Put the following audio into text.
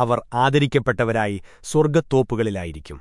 അവർ ആദരിക്കപ്പെട്ടവരായി സ്വർഗത്തോപ്പുകളിലായിരിക്കും.